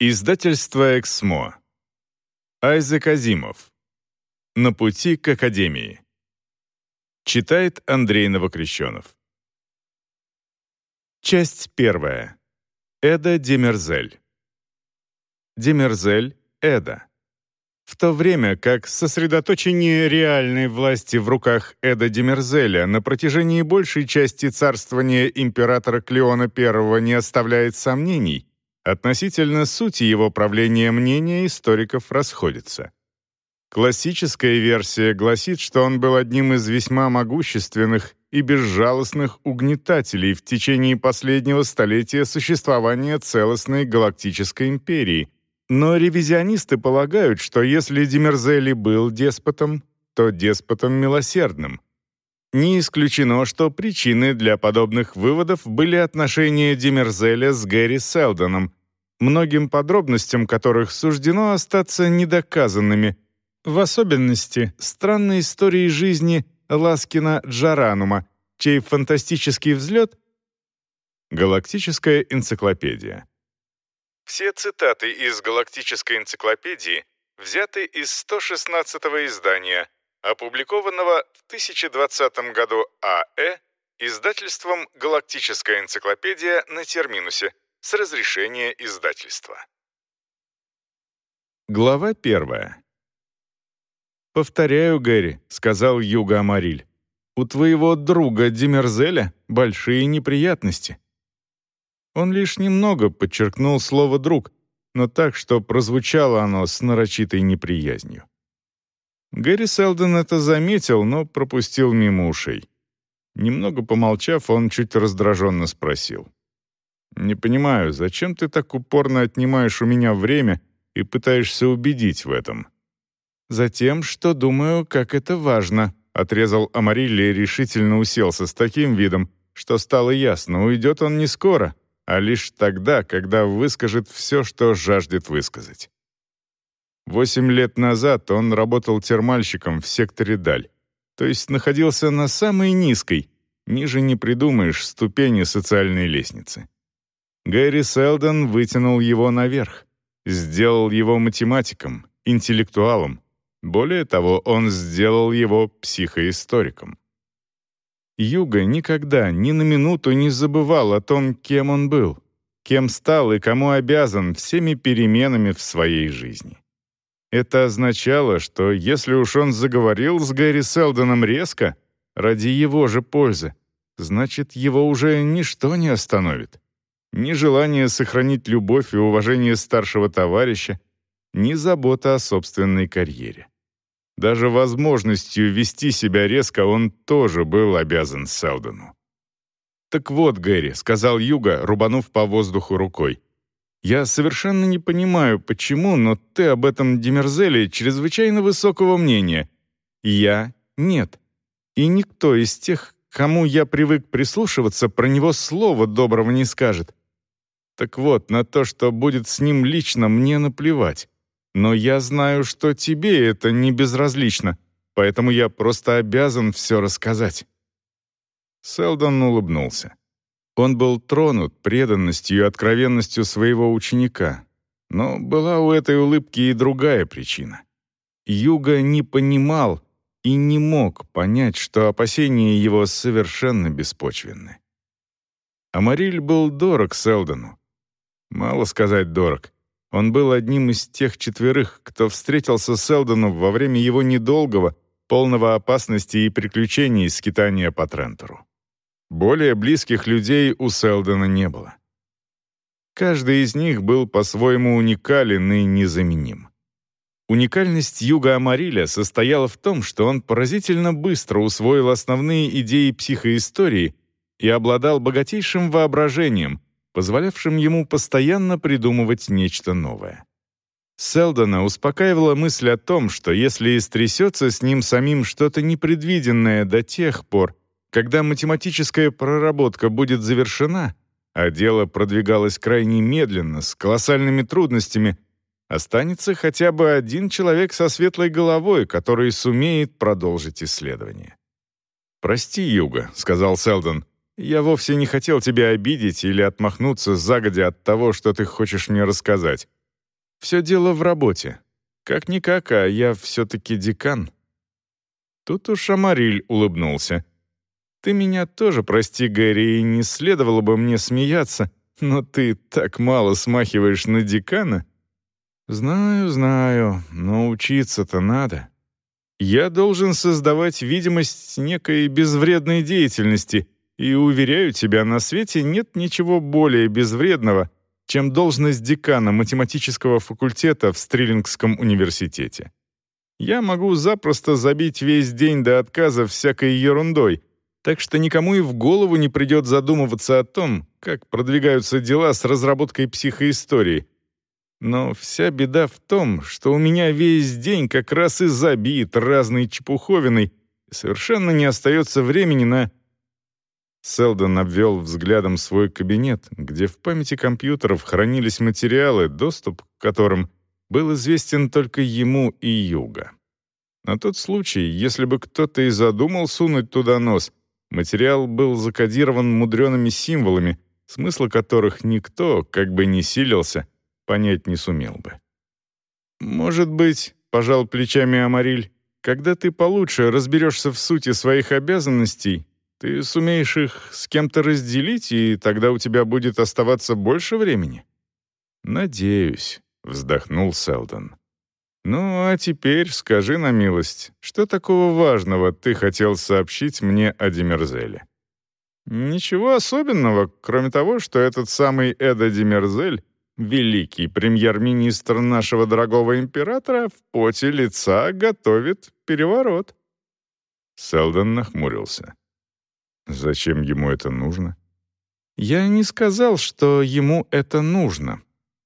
Издательство «Эксмо». Айзек Азимов. «На пути к Академии». Читает Андрей Новокрещенов. Часть первая. Эда Демерзель. Демерзель Эда. В то время как сосредоточение реальной власти в руках Эда Демерзеля на протяжении большей части царствования императора Клеона I не оставляет сомнений, относительно сути его правления мнения историков расходятся. Классическая версия гласит, что он был одним из весьма могущественных и безжалостных угнетателей в течение последнего столетия существования целостной галактической империи – но ревизионисты полагают, что если Демерзели был деспотом, то деспотом милосердным. Не исключено, что причиной для подобных выводов были отношения Демерзеля с Гэри Селдоном, многим подробностям которых суждено остаться недоказанными, в особенности странной истории жизни Ласкина Джаранума, чей фантастический взлет — Галактическая энциклопедия. Все цитаты из «Галактической энциклопедии» взяты из 116-го издания, опубликованного в 1020 году А.Э. издательством «Галактическая энциклопедия» на терминусе с разрешения издательства. Глава первая. «Повторяю, Гэри», — сказал Юга Амариль, «у твоего друга Демерзеля большие неприятности». Он лишь немного подчеркнул слово «друг», но так, что прозвучало оно с нарочитой неприязнью. Гэри Селдон это заметил, но пропустил мимо ушей. Немного помолчав, он чуть раздраженно спросил. «Не понимаю, зачем ты так упорно отнимаешь у меня время и пытаешься убедить в этом?» «Затем, что думаю, как это важно», — отрезал Амарилли и решительно уселся с таким видом, что стало ясно, уйдет он не скоро, а лишь тогда, когда выскажет все, что жаждет высказать. Восемь лет назад он работал термальщиком в секторе Даль, то есть находился на самой низкой, ниже не придумаешь, ступени социальной лестницы. Гэри Селдон вытянул его наверх, сделал его математиком, интеллектуалом. Более того, он сделал его психоисториком. Юга никогда ни на минуту не забывал о том, кем он был, кем стал и кому обязан всеми переменами в своей жизни. Это означало, что если уж он заговорил с Гэри Селдоном резко, ради его же пользы, значит, его уже ничто не остановит. Ни желание сохранить любовь и уважение старшего товарища, ни забота о собственной карьере. Даже возможностью вести себя резко он тоже был обязан Селдону. «Так вот, Гэри», — сказал Юга, рубанув по воздуху рукой. «Я совершенно не понимаю, почему, но ты об этом Демерзеле чрезвычайно высокого мнения. Я — нет. И никто из тех, кому я привык прислушиваться, про него слова доброго не скажет. Так вот, на то, что будет с ним лично, мне наплевать. Но я знаю, что тебе это не безразлично, поэтому я просто обязан все рассказать». Селдон улыбнулся. Он был тронут преданностью и откровенностью своего ученика, но была у этой улыбки и другая причина. Юга не понимал и не мог понять, что опасения его совершенно беспочвенны. Амариль был дорог Селдону. Мало сказать дорог. Он был одним из тех четверых, кто встретился с Элдоном во время его недолгого, полного опасности и приключений скитания по Трентору. Более близких людей у Селдона не было. Каждый из них был по-своему уникален и незаменим. Уникальность Юга Амариля состояла в том, что он поразительно быстро усвоил основные идеи психоистории и обладал богатейшим воображением, позволявшим ему постоянно придумывать нечто новое. Селдона успокаивала мысль о том, что если и стрясется с ним самим что-то непредвиденное до тех пор, когда математическая проработка будет завершена, а дело продвигалось крайне медленно, с колоссальными трудностями, останется хотя бы один человек со светлой головой, который сумеет продолжить исследование. «Прости, Юга», — сказал Селдон, я вовсе не хотел тебя обидеть или отмахнуться загодя от того, что ты хочешь мне рассказать. Все дело в работе. Как-никак, а я все-таки декан». Тут уж Амариль улыбнулся. «Ты меня тоже прости, Гэри, и не следовало бы мне смеяться, но ты так мало смахиваешь на декана». «Знаю, знаю, но учиться-то надо. Я должен создавать видимость некой безвредной деятельности, и, уверяю тебя, на свете нет ничего более безвредного, чем должность декана математического факультета в Стрелингском университете. Я могу запросто забить весь день до отказа всякой ерундой, так что никому и в голову не придет задумываться о том, как продвигаются дела с разработкой психоистории. Но вся беда в том, что у меня весь день как раз и забит разной чепуховиной, совершенно не остается времени на Селдон обвел взглядом свой кабинет, где в памяти компьютеров хранились материалы, доступ к которым был известен только ему и Юга. На тот случай, если бы кто-то и задумал сунуть туда нос, материал был закодирован мудреными символами, смысла которых никто, как бы ни силился, понять не сумел бы. «Может быть, — пожал плечами Амариль, — когда ты получше разберешься в сути своих обязанностей, ты сумеешь их с кем-то разделить, и тогда у тебя будет оставаться больше времени?» «Надеюсь», — вздохнул Селдон. «Ну, а теперь скажи на милость, что такого важного ты хотел сообщить мне о Демерзеле?» «Ничего особенного, кроме того, что этот самый Эда Демерзель, великий премьер-министр нашего дорогого императора, в поте лица готовит переворот». Селдон нахмурился. Зачем ему это нужно? Я не сказал, что ему это нужно.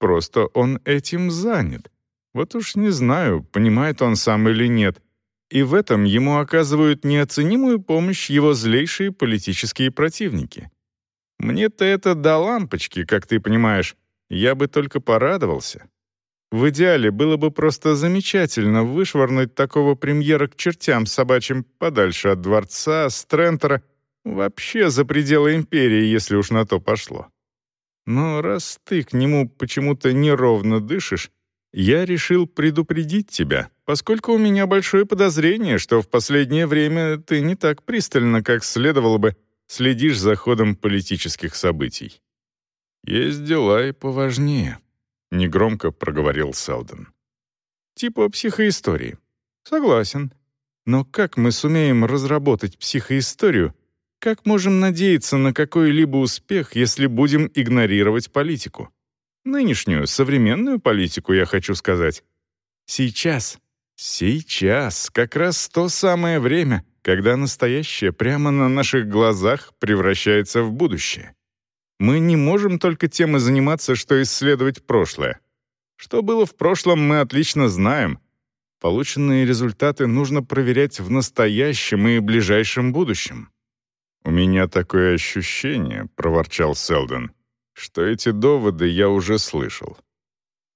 Просто он этим занят. Вот уж не знаю, понимает он сам или нет. И в этом ему оказывают неоценимую помощь его злейшие политические противники. Мне-то это до лампочки, как ты понимаешь. Я бы только порадовался. В идеале было бы просто замечательно вышвырнуть такого премьера к чертям собачьим подальше от дворца, Стрентера — Вообще за пределы империи, если уж на то пошло. Но раз ты к нему почему-то неровно дышишь, я решил предупредить тебя, поскольку у меня большое подозрение, что в последнее время ты не так пристально, как следовало бы, следишь за ходом политических событий. Есть дела и поважнее, негромко проговорил Селдон. Типа психоистории. Согласен. Но как мы сумеем разработать психоисторию, как можем надеяться на какой-либо успех, если будем игнорировать политику? Нынешнюю, современную политику, я хочу сказать. Сейчас, сейчас, как раз то самое время, когда настоящее прямо на наших глазах превращается в будущее. Мы не можем только тем и заниматься, что исследовать прошлое. Что было в прошлом, мы отлично знаем. Полученные результаты нужно проверять в настоящем и ближайшем будущем. «У меня такое ощущение», — проворчал Селдон, «что эти доводы я уже слышал».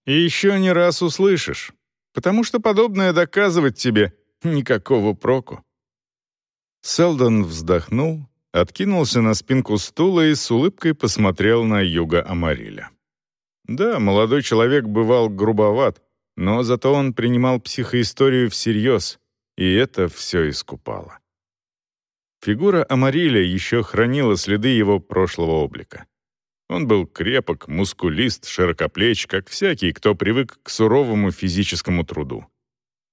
«И еще не раз услышишь, потому что подобное доказывать тебе никакого проку». Селдон вздохнул, откинулся на спинку стула и с улыбкой посмотрел на Юга Амариля. Да, молодой человек бывал грубоват, но зато он принимал психоисторию всерьез, и это все искупало. Фигура Амариля еще хранила следы его прошлого облика. Он был крепок, мускулист, широкоплеч, как всякий, кто привык к суровому физическому труду.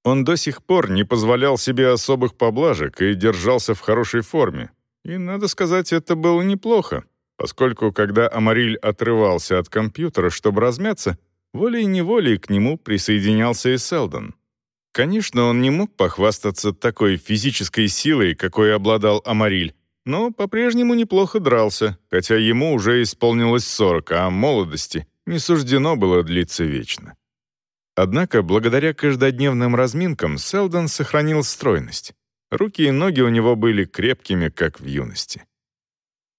Он до сих пор не позволял себе особых поблажек и держался в хорошей форме. И, надо сказать, это было неплохо, поскольку, когда Амариль отрывался от компьютера, чтобы размяться, волей-неволей к нему присоединялся и Селдон. Конечно, он не мог похвастаться такой физической силой, какой обладал Амариль, но по-прежнему неплохо дрался, хотя ему уже исполнилось 40, а молодости не суждено было длиться вечно. Однако, благодаря каждодневным разминкам, Селдон сохранил стройность. Руки и ноги у него были крепкими, как в юности.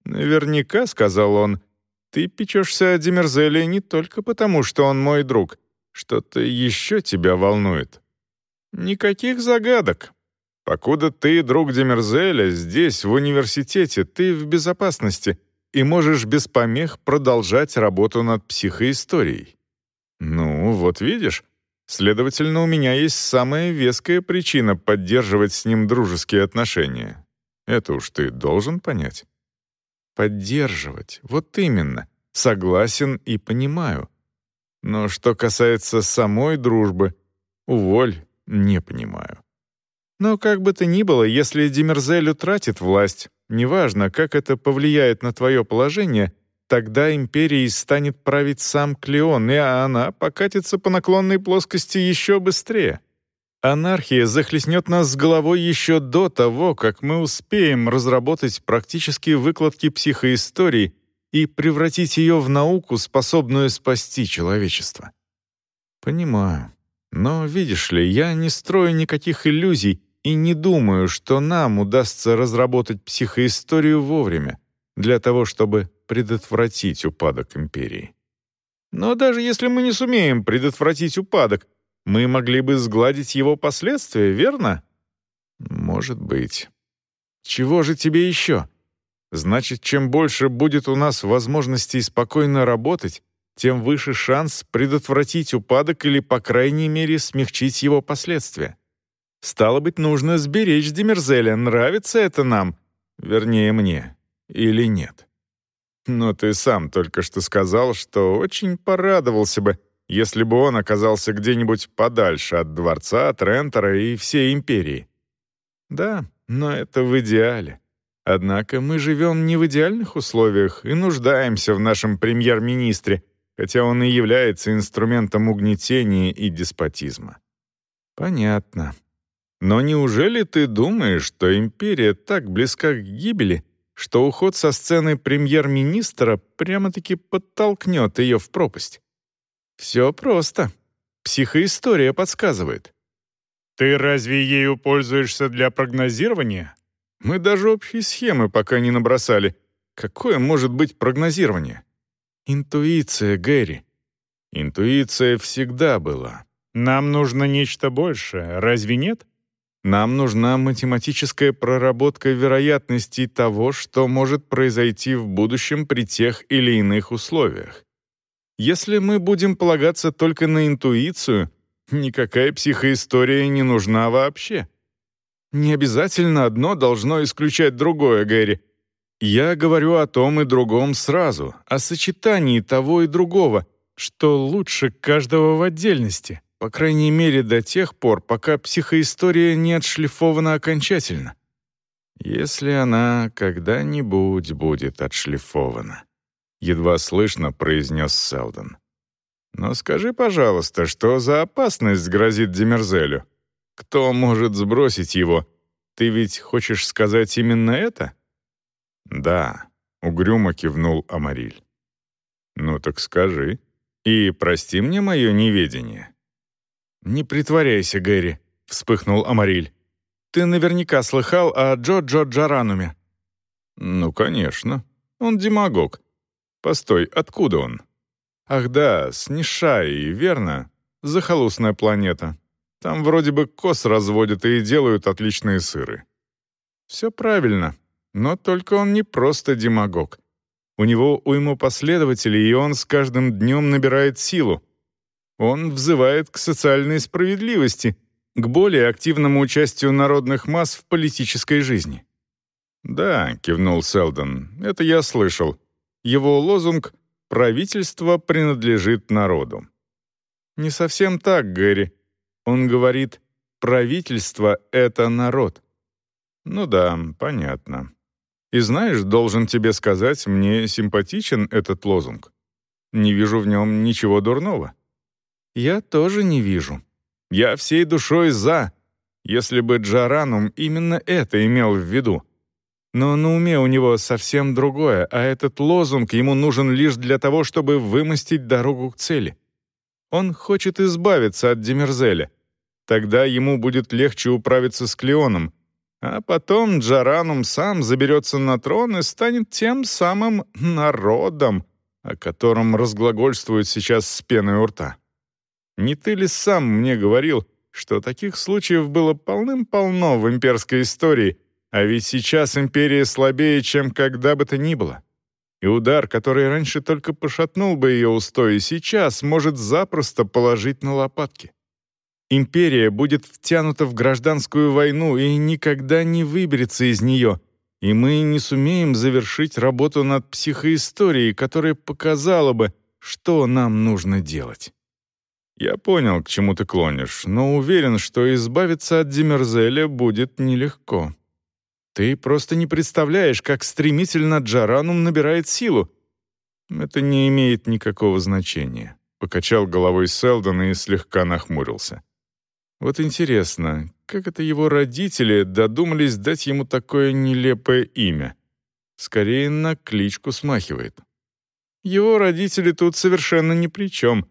«Наверняка», — сказал он, — «ты печешься о Демерзеле не только потому, что он мой друг. Что-то еще тебя волнует». Никаких загадок. Покуда ты, друг Демерзеля, здесь, в университете, ты в безопасности и можешь без помех продолжать работу над психоисторией. Ну, вот видишь, следовательно, у меня есть самая веская причина поддерживать с ним дружеские отношения. Это уж ты должен понять. Поддерживать, вот именно. Согласен и понимаю. Но что касается самой дружбы, уволь, не понимаю. Но как бы то ни было, если Демерзель утратит власть, неважно, как это повлияет на твое положение, тогда империей станет править сам Клеон, и она покатится по наклонной плоскости еще быстрее. Анархия захлестнет нас с головой еще до того, как мы успеем разработать практические выкладки психоистории и превратить ее в науку, способную спасти человечество. Понимаю. Но, видишь ли, я не строю никаких иллюзий и не думаю, что нам удастся разработать психоисторию вовремя для того, чтобы предотвратить упадок империи. Но даже если мы не сумеем предотвратить упадок, мы могли бы сгладить его последствия, верно? Может быть. Чего же тебе еще? Значит, чем больше будет у нас возможностей спокойно работать, тем выше шанс предотвратить упадок или, по крайней мере, смягчить его последствия. Стало быть, нужно сберечь Демерзеля, нравится это нам, вернее, мне, или нет. Но ты сам только что сказал, что очень порадовался бы, если бы он оказался где-нибудь подальше от дворца, Трентера и всей империи. Да, но это в идеале. Однако мы живем не в идеальных условиях и нуждаемся в нашем премьер-министре, хотя он и является инструментом угнетения и деспотизма. Понятно. Но неужели ты думаешь, что империя так близка к гибели, что уход со сцены премьер-министра прямо-таки подтолкнет ее в пропасть? Все просто. Психоистория подсказывает. Ты разве ею пользуешься для прогнозирования? Мы даже общие схемы пока не набросали. Какое может быть прогнозирование? Интуиция, Гэри. Интуиция всегда была. Нам нужно нечто большее, разве нет? Нам нужна математическая проработка вероятностей того, что может произойти в будущем при тех или иных условиях. Если мы будем полагаться только на интуицию, никакая психоистория не нужна вообще. Не обязательно одно должно исключать другое, Гэри. Я говорю о том и другом сразу, о сочетании того и другого, что лучше каждого в отдельности. По крайней мере, до тех пор, пока психоистория не отшлифована окончательно. Если она когда-нибудь будет отшлифована. Едва слышно произнес Селдон. «Но скажи, пожалуйста, что за опасность грозит Демерзелю? Кто может сбросить его? Ты ведь хочешь сказать именно это?» «Да», — угрюмо кивнул Амариль. «Ну так скажи. И прости мне мое неведение. «Не притворяйся, Гэри», — вспыхнул Амариль. «Ты наверняка слыхал о Джо-Джо Джарануме». «Ну, конечно. Он демагог. Постой, откуда он?» «Ах да, с Нишаи, верно? Захолустная планета. Там вроде бы кос разводят и делают отличные сыры». «Все правильно. Но только он не просто демагог. У него уйму последователей, и он с каждым днем набирает силу. Он взывает к социальной справедливости, к более активному участию народных масс в политической жизни. «Да», — кивнул Селдон, — «это я слышал. Его лозунг «Правительство принадлежит народу». Не совсем так, Гэри. Он говорит «Правительство — это народ». Ну да, понятно. И знаешь, должен тебе сказать, мне симпатичен этот лозунг. Не вижу в нем ничего дурного. Я тоже не вижу. Я всей душой за, если бы Джаранум именно это имел в виду. Но на уме у него совсем другое, а этот лозунг ему нужен лишь для того, чтобы вымостить дорогу к цели. Он хочет избавиться от Демерзеля. Тогда ему будет легче управиться с Клеоном, а потом Джаранум сам заберется на трон и станет тем самым народом, о котором разглагольствуют сейчас с пеной у рта. Не ты ли сам мне говорил, что таких случаев было полным-полно в имперской истории, а ведь сейчас империя слабее, чем когда бы то ни было? И удар, который раньше только пошатнул бы ее устои, сейчас может запросто положить на лопатки. Империя будет втянута в гражданскую войну и никогда не выберется из нее, и мы не сумеем завершить работу над психоисторией, которая показала бы, что нам нужно делать. Я понял, к чему ты клонишь, но уверен, что избавиться от Демерзеля будет нелегко. Ты просто не представляешь, как стремительно Джаранум набирает силу. Это не имеет никакого значения. Покачал головой Селдон и слегка нахмурился. Вот интересно, как это его родители додумались дать ему такое нелепое имя? Скорее, на кличку смахивает. Его родители тут совершенно ни при чем.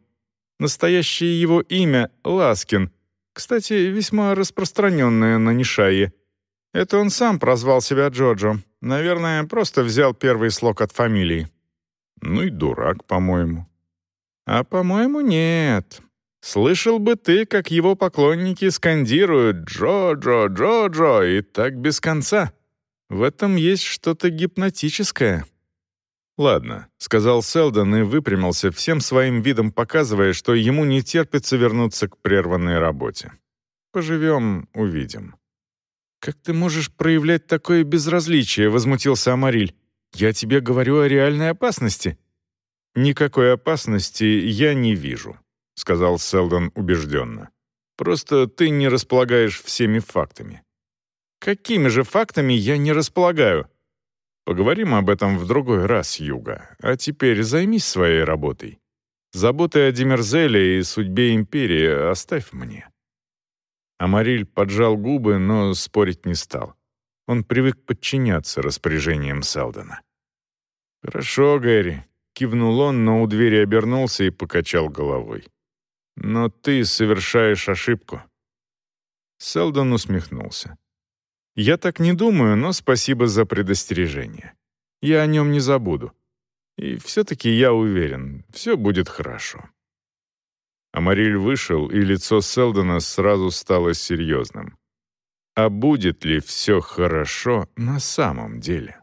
Настоящее его имя — Ласкин. Кстати, весьма распространенное на Нишае — это он сам прозвал себя Джоджо. Наверное, просто взял первый слог от фамилии. Ну и дурак, по-моему. А по-моему, нет. Слышал бы ты, как его поклонники скандируют «Джо-Джо, Джо-Джо» и так без конца. В этом есть что-то гипнотическое. «Ладно», — сказал Селдон и выпрямился, всем своим видом показывая, что ему не терпится вернуться к прерванной работе. «Поживем, увидим». «Как ты можешь проявлять такое безразличие?» — возмутился Амариль. «Я тебе говорю о реальной опасности». «Никакой опасности я не вижу», — сказал Селдон убежденно. «Просто ты не располагаешь всеми фактами». «Какими же фактами я не располагаю?» «Поговорим об этом в другой раз, Юга. А теперь займись своей работой. Заботы о Демерзеле и судьбе Империи оставь мне». Амариль поджал губы, но спорить не стал. Он привык подчиняться распоряжениям Селдона. «Хорошо, Гэри», — кивнул он, но у двери обернулся и покачал головой. «Но ты совершаешь ошибку». Селдон усмехнулся. «Я так не думаю, но спасибо за предостережение. Я о нем не забуду. И все-таки я уверен, все будет хорошо». Амариль вышел, и лицо Селдона сразу стало серьезным. А будет ли все хорошо на самом деле?